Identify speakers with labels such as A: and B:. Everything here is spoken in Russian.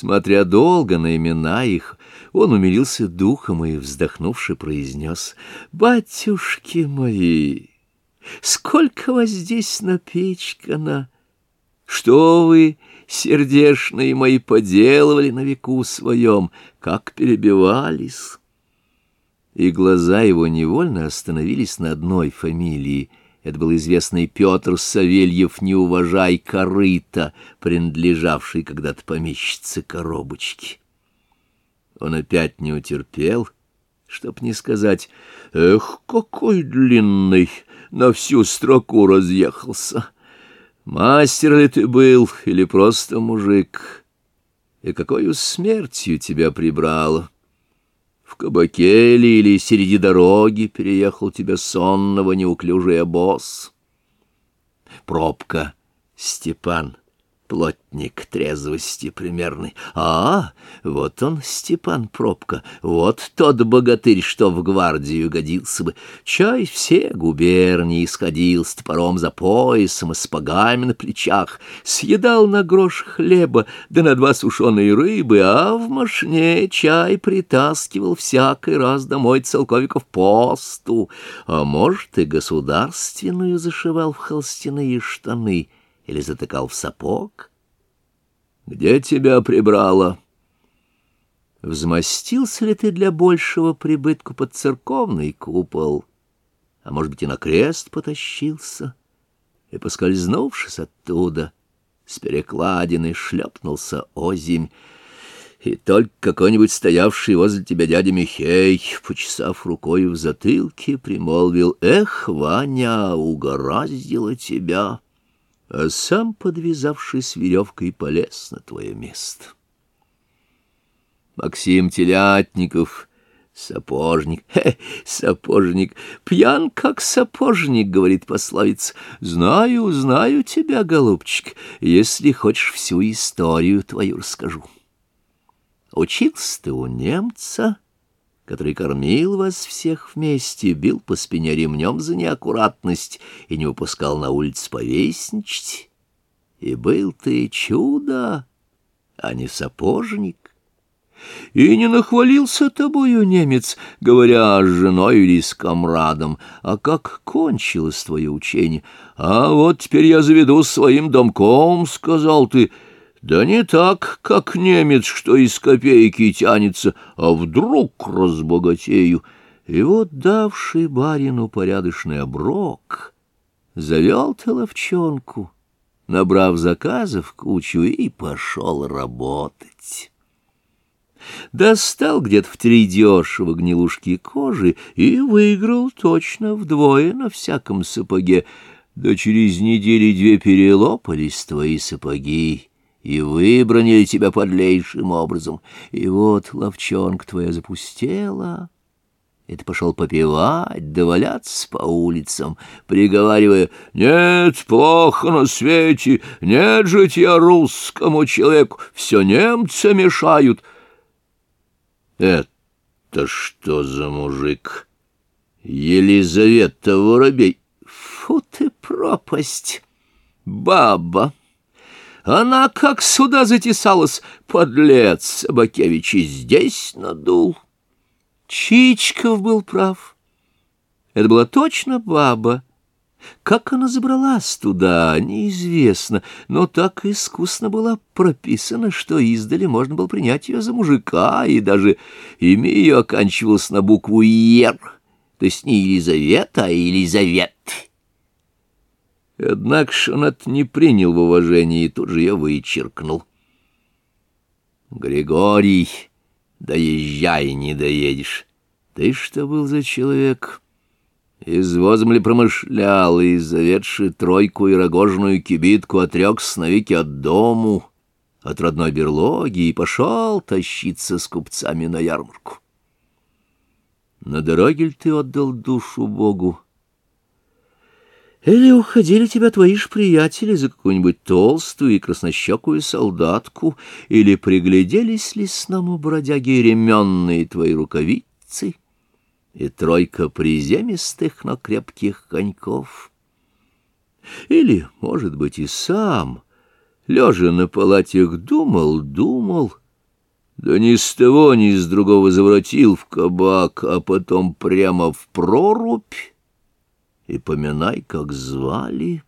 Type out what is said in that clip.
A: Смотря долго на имена их, он умилился духом и, вздохнувши, произнес, «Батюшки мои, сколько вас здесь напечкано! Что вы, сердешные мои, поделывали на веку своем, как перебивались!» И глаза его невольно остановились на одной фамилии — это был известный Петр Савельев «Не уважай корыта», принадлежавший когда-то помещице коробочки. Он опять не утерпел, чтоб не сказать «Эх, какой длинный!» на всю строку разъехался. Мастер ли ты был или просто мужик? И какой смертью тебя прибрало? Кабаке ли или среди дороги переехал тебя сонного неуклюжий обоз? Пробка, Степан плотник трезвости примерный. А, вот он, Степан Пробка, вот тот богатырь, что в гвардию годился бы. Чай все губернии сходил с топором за поясом и с погами на плечах, съедал на грош хлеба, да на два сушеные рыбы, а в машине чай притаскивал всякий раз домой целковиков посту, а может и государственную зашивал в холстяные штаны — или затыкал в сапог? Где тебя прибрало? Взмостился ли ты для большего прибытку под церковный купол? А может быть, и на крест потащился? И, поскользнувшись оттуда, с перекладины шлепнулся озимь, и только какой-нибудь стоявший возле тебя дядя Михей, почесав рукой в затылке, примолвил, «Эх, Ваня, угораздило тебя!» А сам, подвязавшись веревкой, полез на твое место. Максим Телятников, сапожник, хе, сапожник, пьян как сапожник, говорит пословица. Знаю, знаю тебя, голубчик, если хочешь всю историю твою расскажу. Учился ты у немца, — который кормил вас всех вместе, бил по спине ремнем за неаккуратность и не упускал на улице повесничать. И был ты чудо, а не сапожник. И не нахвалился тобою немец, говоря с женой или с комрадом, а как кончилось твое учение. А вот теперь я заведу своим домком, — сказал ты, — да не так, как немец, что из копейки тянется, а вдруг разбогатею. И вот давший барину порядочный оброк, завел ты ловчонку, набрав заказов кучу, и пошел работать. Достал где-то в три дешево гнилушки кожи и выиграл точно вдвое на всяком сапоге, да через недели две перелопались твои сапоги, и выбронили тебя подлейшим образом. И вот ловчонка твоя запустела, и ты пошел попивать, да валяться по улицам, приговаривая, «Нет, плохо на свете, нет жить я русскому человеку, все немцы мешают». Это что за мужик? Елизавета Воробей. Фу ты пропасть, баба! Она как сюда затесалась, подлец Собакевич, и здесь надул. Чичков был прав. Это была точно баба. Как она забралась туда, неизвестно, но так искусно была прописана, что издали можно было принять ее за мужика, и даже имя ее оканчивалось на букву «Ер», то есть не Елизавета, а Елизавет. Однако ж он это не принял в уважении и тут же я вычеркнул. Григорий, доезжай, не доедешь. Ты что был за человек? Извозом ли промышлял, и, заведший тройку и рогожную кибитку, отрекся навеки от дому, от родной берлоги, и пошел тащиться с купцами на ярмарку. На дороге ли ты отдал душу Богу? Или уходили тебя твои ж приятели за какую-нибудь толстую и краснощекую солдатку, или пригляделись лесному бродяге ременные твои рукавицы и тройка приземистых, но крепких коньков. Или, может быть, и сам, лежа на палатях, думал, думал, Да ни с того, ни с другого заворотил в кабак, а потом прямо в прорубь. И поминай, как звали.